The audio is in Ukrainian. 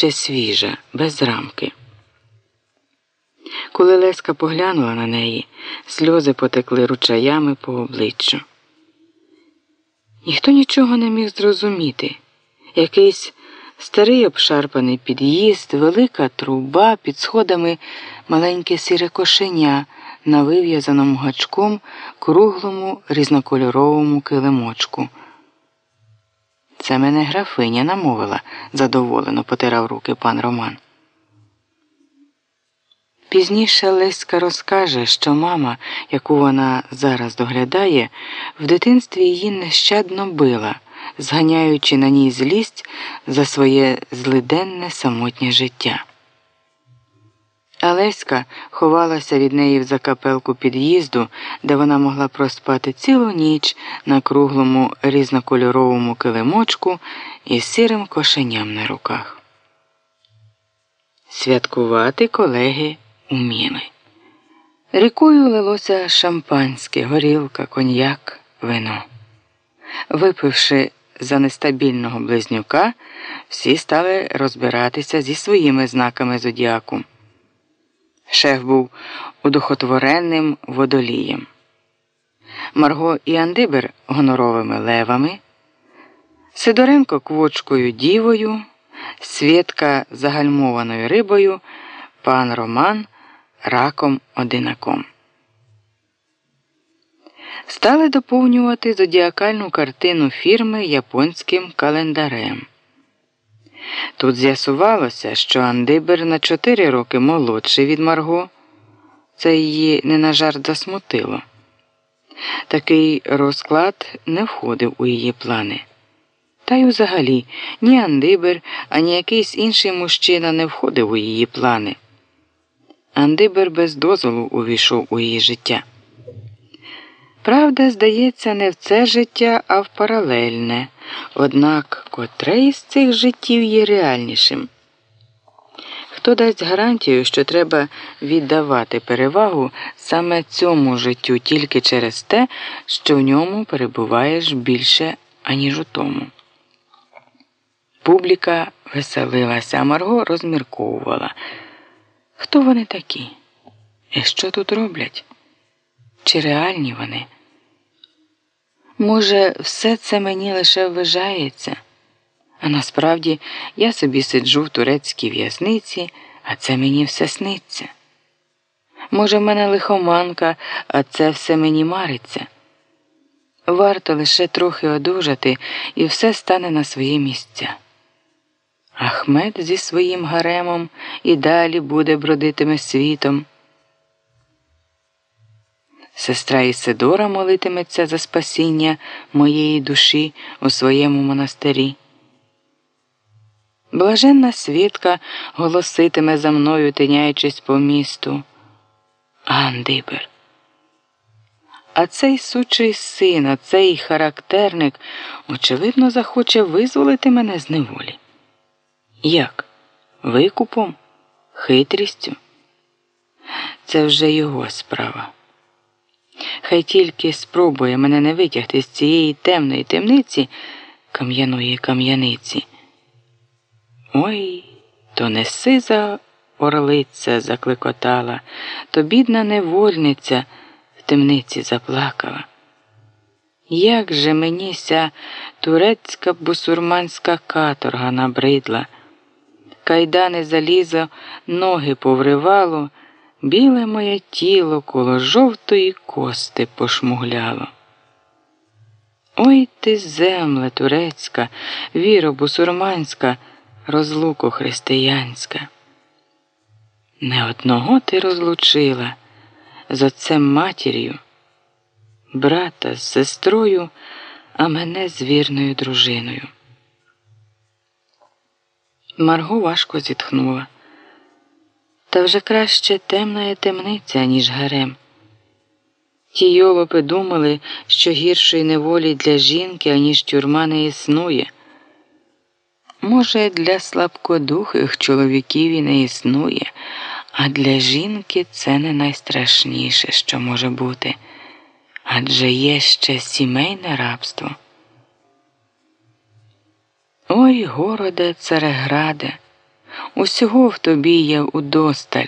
ще свіжа, без рамки. Коли Леська поглянула на неї, сльози потекли ручаями по обличчю. Ніхто нічого не міг зрозуміти. Якийсь старий обшарпаний під'їзд, велика труба, під сходами маленьке сіре кошеня на вив'язаному гачком круглому різнокольоровому килимочку. Це мене графиня намовила, задоволено потирав руки пан Роман. Пізніше Леська розкаже, що мама, яку вона зараз доглядає, в дитинстві її нещадно била, зганяючи на ній злість за своє злиденне самотнє життя. А Леська ховалася від неї в закапелку під'їзду, де вона могла проспати цілу ніч на круглому різнокольоровому килимочку із сірим кошеням на руках. Святкувати колеги уміли. Рікою лилося шампанське, горілка, коньяк, вино. Випивши за нестабільного близнюка, всі стали розбиратися зі своїми знаками зодіаку. Шеф був удохотворенним водолієм. Марго і Андибер гоноровими левами, Сидоренко квочкою дівою, Свєтка загальмованою рибою, пан Роман раком одинаком. Стали доповнювати зодіакальну картину фірми японським календарем. Тут з'ясувалося, що Андибер на чотири роки молодший від Марго. Це її не на жарт засмутило. Такий розклад не входив у її плани. Та й взагалі ні Андибер, ані якийсь інший мужчина не входив у її плани. Андибер без дозволу увійшов у її життя. Правда, здається, не в це життя, а в паралельне. Однак котре із цих життів є реальнішим? Хто дасть гарантію, що треба віддавати перевагу саме цьому життю тільки через те, що в ньому перебуваєш більше, аніж у тому? Публіка веселилася, а Марго розмірковувала. Хто вони такі? І що тут роблять? Чи реальні вони? Може, все це мені лише вважається, а насправді я собі сиджу в турецькій в'язниці, а це мені все сниться. Може, в мене лихоманка, а це все мені мариться. Варто лише трохи одужати, і все стане на свої місця. Ахмед зі своїм гаремом і далі буде бродитиме світом. Сестра Ісидора молитиметься за спасіння моєї душі у своєму монастирі. Блаженна свідка голоситиме за мною, тиняючись по місту. Андибер. А цей сучий син, а цей характерник, очевидно, захоче визволити мене з неволі. Як? Викупом? Хитрістю? Це вже його справа. Хай тільки спробує мене не витягти з цієї темної темниці кам'яної кам'яниці. Ой, то не сиза орлиця закликотала, то бідна невольниця в темниці заплакала. Як же мені ся турецька бусурманська каторга набридла, кайдане залізо, ноги повривало. Біле моє тіло коло жовтої кости пошмугляло. Ой ти земле турецька, віро бусурманська, розлуко християнська. Не одного ти розлучила з отцем матір'ю, брата з сестрою, а мене з вірною дружиною. Марго важко зітхнула. Та вже краще темна темниця, ніж гарем. Ті йолопи думали, що гіршої неволі для жінки, аніж тюрма не існує. Може, для слабкодухих чоловіків і не існує, а для жінки це не найстрашніше, що може бути. Адже є ще сімейне рабство. Ой, городе, цареграде. Усього в тобі є удосталь.